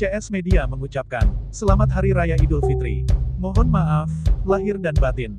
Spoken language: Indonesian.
CS Media mengucapkan, Selamat Hari Raya Idul Fitri. Mohon maaf, lahir dan batin.